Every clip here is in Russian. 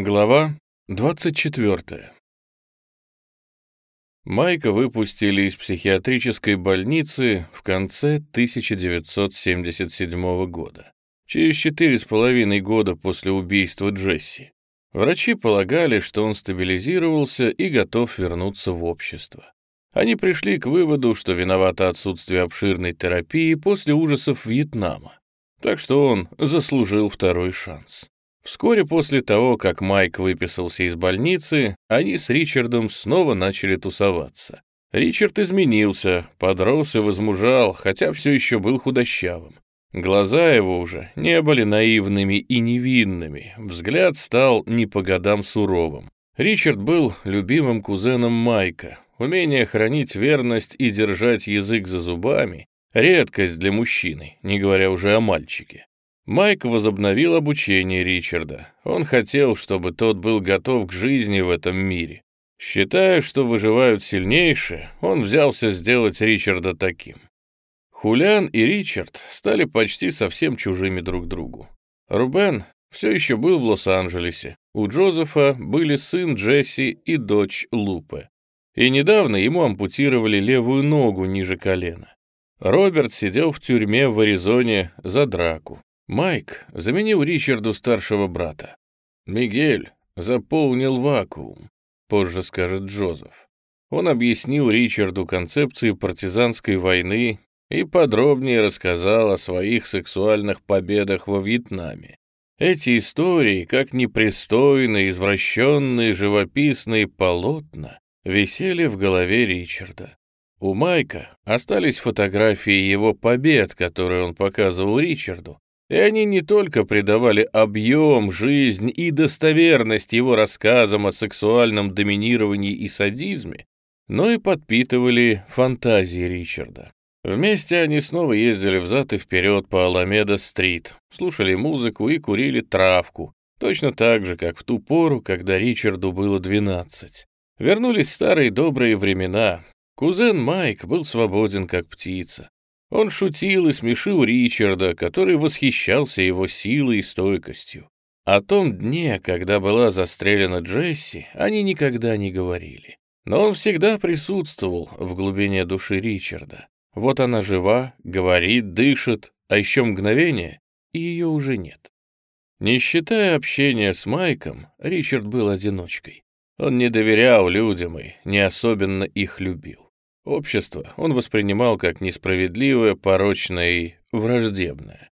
Глава 24. Майка выпустили из психиатрической больницы в конце 1977 года, через четыре с половиной года после убийства Джесси. Врачи полагали, что он стабилизировался и готов вернуться в общество. Они пришли к выводу, что виновато отсутствие обширной терапии после ужасов Вьетнама, так что он заслужил второй шанс. Вскоре после того, как Майк выписался из больницы, они с Ричардом снова начали тусоваться. Ричард изменился, подрос и возмужал, хотя все еще был худощавым. Глаза его уже не были наивными и невинными, взгляд стал не по годам суровым. Ричард был любимым кузеном Майка. Умение хранить верность и держать язык за зубами — редкость для мужчины, не говоря уже о мальчике. Майк возобновил обучение Ричарда. Он хотел, чтобы тот был готов к жизни в этом мире. Считая, что выживают сильнейшие, он взялся сделать Ричарда таким. Хулиан и Ричард стали почти совсем чужими друг другу. Рубен все еще был в Лос-Анджелесе. У Джозефа были сын Джесси и дочь Лупе. И недавно ему ампутировали левую ногу ниже колена. Роберт сидел в тюрьме в Аризоне за драку. Майк заменил Ричарду старшего брата. Мигель заполнил вакуум, позже скажет Джозеф. Он объяснил Ричарду концепцию партизанской войны и подробнее рассказал о своих сексуальных победах во Вьетнаме. Эти истории, как непристойные, извращенные, живописные полотна, висели в голове Ричарда. У Майка остались фотографии его побед, которые он показывал Ричарду, и они не только придавали объем, жизнь и достоверность его рассказам о сексуальном доминировании и садизме, но и подпитывали фантазии Ричарда. Вместе они снова ездили взад и вперед по Аламеда-стрит, слушали музыку и курили травку, точно так же, как в ту пору, когда Ричарду было 12. Вернулись старые добрые времена. Кузен Майк был свободен, как птица. Он шутил и смешил Ричарда, который восхищался его силой и стойкостью. О том дне, когда была застрелена Джесси, они никогда не говорили. Но он всегда присутствовал в глубине души Ричарда. Вот она жива, говорит, дышит, а еще мгновение, и ее уже нет. Не считая общения с Майком, Ричард был одиночкой. Он не доверял людям и не особенно их любил. Общество он воспринимал как несправедливое, порочное и враждебное.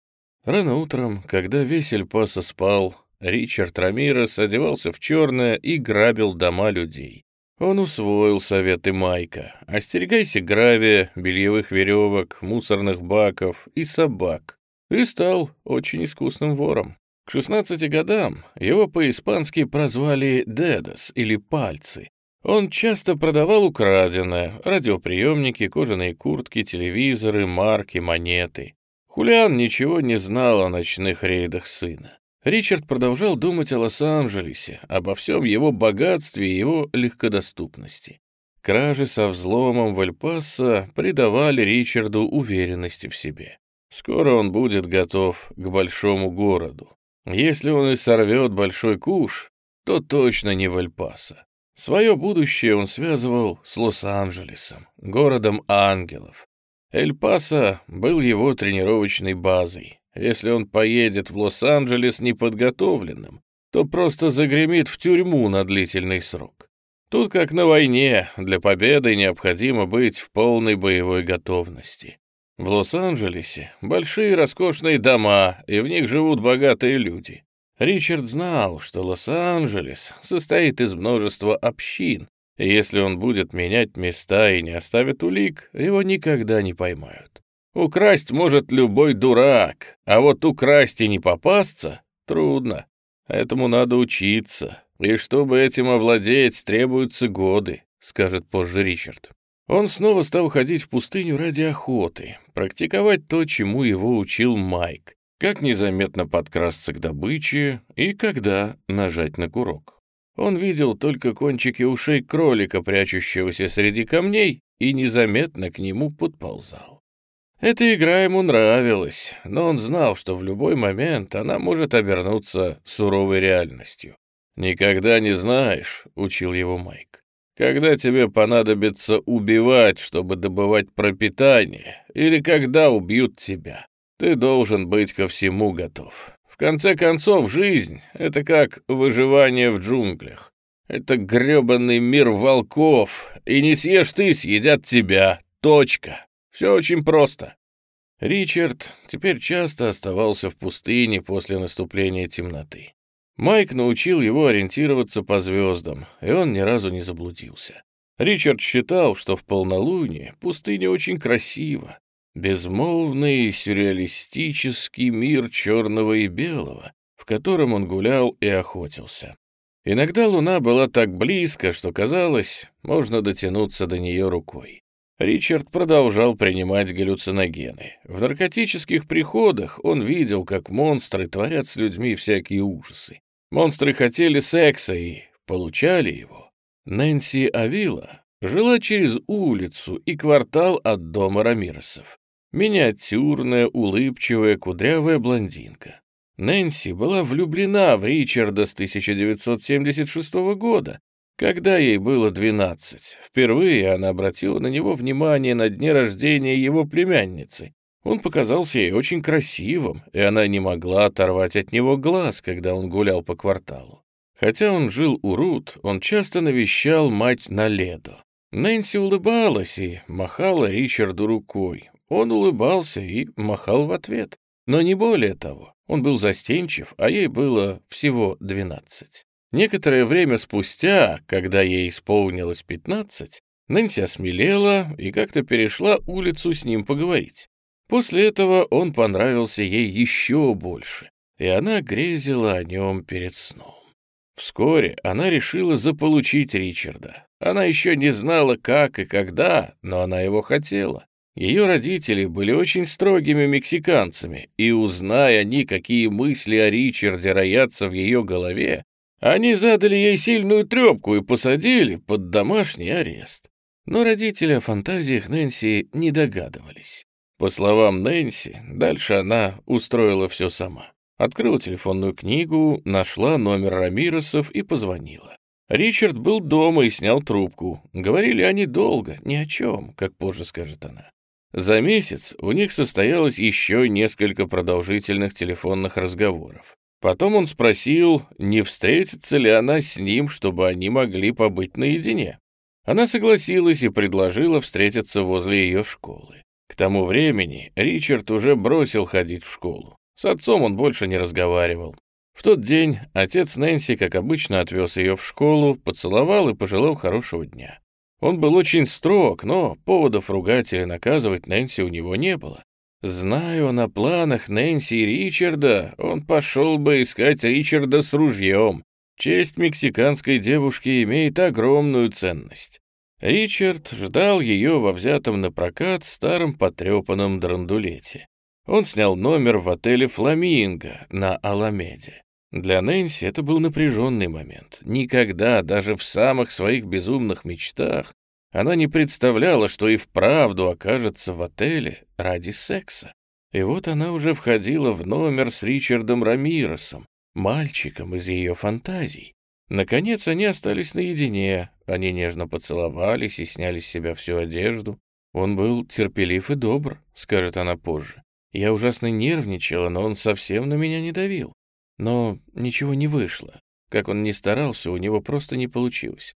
Рано утром, когда весь Эльпасо спал, Ричард Рамирес одевался в черное и грабил дома людей. Он усвоил советы Майка. Остерегайся гравия, бельевых веревок, мусорных баков и собак. И стал очень искусным вором. К 16 годам его по-испански прозвали «дедос» или «пальцы», он часто продавал украденное, радиоприемники, кожаные куртки, телевизоры, марки, монеты. Хулиан ничего не знал о ночных рейдах сына. Ричард продолжал думать о Лос-Анджелесе, обо всем его богатстве и его легкодоступности. Кражи со взломом в Эль-Пасо придавали Ричарду уверенности в себе. Скоро он будет готов к большому городу. Если он и сорвет большой куш, то точно не в Эль-Пасо. Свое будущее он связывал с Лос-Анджелесом, городом ангелов. Эль-Пасо был его тренировочной базой. Если он поедет в Лос-Анджелес неподготовленным, то просто загремит в тюрьму на длительный срок. Тут, как на войне, для победы необходимо быть в полной боевой готовности. В Лос-Анджелесе большие роскошные дома, и в них живут богатые люди. Ричард знал, что Лос-Анджелес состоит из множества общин, и если он будет менять места и не оставит улик, его никогда не поймают. Украсть может любой дурак, а вот украсть и не попасться трудно. Этому надо учиться, и чтобы этим овладеть, требуются годы, скажет позже Ричард. Он снова стал ходить в пустыню ради охоты, практиковать то, чему его учил Майк, как незаметно подкрасться к добыче и когда нажать на курок. Он видел только кончики ушей кролика, прячущегося среди камней, и незаметно к нему подползал. Эта игра ему нравилась, но он знал, что в любой момент она может обернуться суровой реальностью. «Никогда не знаешь», — учил его Майк, «когда тебе понадобится убивать, чтобы добывать пропитание, или когда убьют тебя. Ты должен быть ко всему готов. В конце концов, жизнь — это как выживание в джунглях. Это грёбаный мир волков, и не съешь ты, съедят тебя. Точка. Все очень просто. Ричард теперь часто оставался в пустыне после наступления темноты. Майк научил его ориентироваться по звездам, и он ни разу не заблудился. Ричард считал, что в полнолуние пустыня очень красива, безмолвный сюрреалистический мир черного и белого, в котором он гулял и охотился. Иногда луна была так близко, что казалось, можно дотянуться до нее рукой. Ричард продолжал принимать галлюциногены. В наркотических приходах он видел, как монстры творят с людьми всякие ужасы. Монстры хотели секса и получали его. Нэнси Авила жила через улицу и квартал от дома Рамиросов. Миниатюрная, улыбчивая, кудрявая блондинка. Нэнси была влюблена в Ричарда с 1976 года, когда ей было 12. Впервые она обратила на него внимание на дне рождения его племянницы. Он показался ей очень красивым, и она не могла оторвать от него глаз, когда он гулял по кварталу. Хотя он жил у Рут, он часто навещал мать на ледо. Нэнси улыбалась и махала Ричарду рукой. Он улыбался и махал в ответ. Но не более того, он был застенчив, а ей было всего двенадцать. Некоторое время спустя, когда ей исполнилось пятнадцать, Нэнси осмелела и как-то перешла улицу с ним поговорить. После этого он понравился ей еще больше, и она грезила о нем перед сном. Вскоре она решила заполучить Ричарда. Она еще не знала, как и когда, но она его хотела. Ее родители были очень строгими мексиканцами, и, узная они, какие мысли о Ричарде роятся в ее голове, они задали ей сильную трепку и посадили под домашний арест. Но родители о фантазиях Нэнси не догадывались. По словам Нэнси, дальше она устроила все сама. Открыла телефонную книгу, нашла номер Рамиросов и позвонила. Ричард был дома и снял трубку. Говорили они долго, ни о чем, как позже скажет она. За месяц у них состоялось еще несколько продолжительных телефонных разговоров. Потом он спросил, не встретится ли она с ним, чтобы они могли побыть наедине. Она согласилась и предложила встретиться возле ее школы. К тому времени Ричард уже бросил ходить в школу. С отцом он больше не разговаривал. В тот день отец Нэнси, как обычно, отвез ее в школу, поцеловал и пожелал хорошего дня. Он был очень строг, но поводов ругать или наказывать Нэнси у него не было. Зная он о планах Нэнси и Ричарда, он пошел бы искать Ричарда с ружьем. Честь мексиканской девушки имеет огромную ценность. Ричард ждал ее во взятом на прокат старом потрепанном драндулете. Он снял номер в отеле «Фламинго» на Аламеде. Для Нэнси это был напряженный момент. Никогда, даже в самых своих безумных мечтах, она не представляла, что и вправду окажется в отеле ради секса. И вот она уже входила в номер с Ричардом Рамиросом, мальчиком из ее фантазий. Наконец они остались наедине, они нежно поцеловались и сняли с себя всю одежду. Он был терпелив и добр, скажет она позже. Я ужасно нервничала, но он совсем на меня не давил. Но ничего не вышло. Как он ни старался, у него просто не получилось.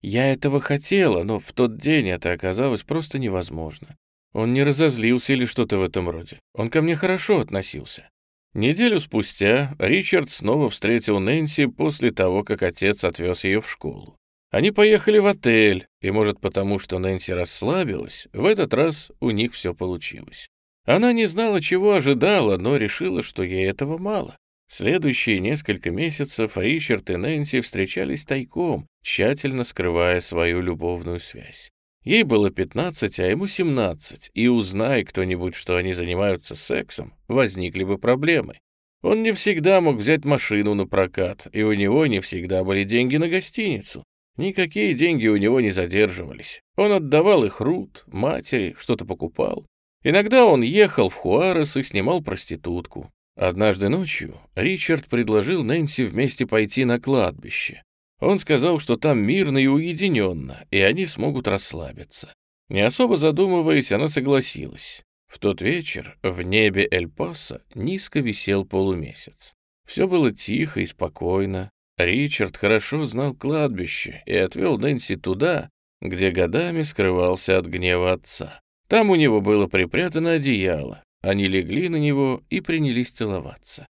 Я этого хотела, но в тот день это оказалось просто невозможно. Он не разозлился или что-то в этом роде. Он ко мне хорошо относился. Неделю спустя Ричард снова встретил Нэнси после того, как отец отвез ее в школу. Они поехали в отель, и, может, потому что Нэнси расслабилась, в этот раз у них все получилось. Она не знала, чего ожидала, но решила, что ей этого мало. Следующие несколько месяцев Ричард и Нэнси встречались тайком, тщательно скрывая свою любовную связь. Ей было 15, а ему 17, и узнай кто-нибудь, что они занимаются сексом, возникли бы проблемы. Он не всегда мог взять машину на прокат, и у него не всегда были деньги на гостиницу. Никакие деньги у него не задерживались. Он отдавал их Рут, матери, что-то покупал. Иногда он ехал в Хуарес и снимал проститутку. Однажды ночью Ричард предложил Нэнси вместе пойти на кладбище. Он сказал, что там мирно и уединенно, и они смогут расслабиться. Не особо задумываясь, она согласилась. В тот вечер в небе Эль-Паса низко висел полумесяц. Все было тихо и спокойно. Ричард хорошо знал кладбище и отвел Нэнси туда, где годами скрывался от гнева отца. Там у него было припрятано одеяло, они легли на него и принялись целоваться.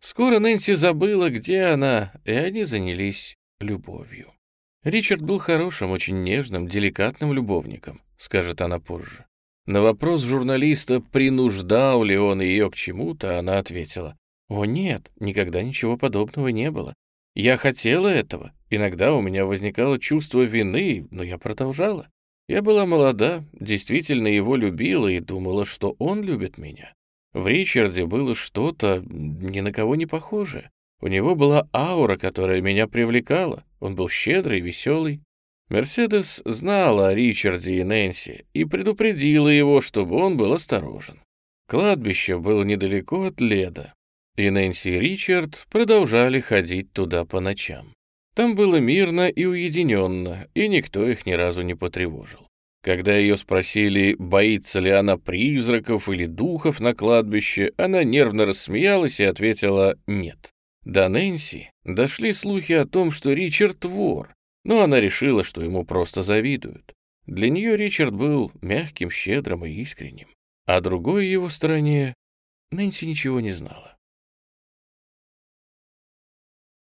Скоро Нэнси забыла, где она, и они занялись любовью. Ричард был хорошим, очень нежным, деликатным любовником, скажет она позже. На вопрос журналиста, принуждал ли он ее к чему-то, она ответила, «О нет, никогда ничего подобного не было. Я хотела этого. Иногда у меня возникало чувство вины, но я продолжала. Я была молода, действительно его любила и думала, что он любит меня. В Ричарде было что-то ни на кого не похожее. У него была аура, которая меня привлекала. Он был щедрый, веселый. Мерседес знала о Ричарде и Нэнси и предупредила его, чтобы он был осторожен. Кладбище было недалеко от Леда, и Нэнси и Ричард продолжали ходить туда по ночам. Там было мирно и уединенно, и никто их ни разу не потревожил. Когда ее спросили, боится ли она призраков или духов на кладбище, она нервно рассмеялась и ответила «нет». До Нэнси дошли слухи о том, что Ричард вор, но она решила, что ему просто завидуют. Для нее Ричард был мягким, щедрым и искренним. О другой его стороне Нэнси ничего не знала.